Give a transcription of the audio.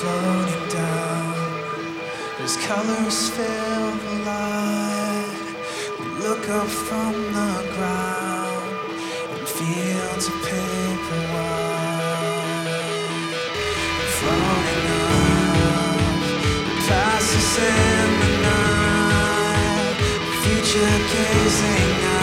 floating down as colors fill the light. We look up from the ground and fields of paper white. Floating up, it passes in the night, the future gazing out.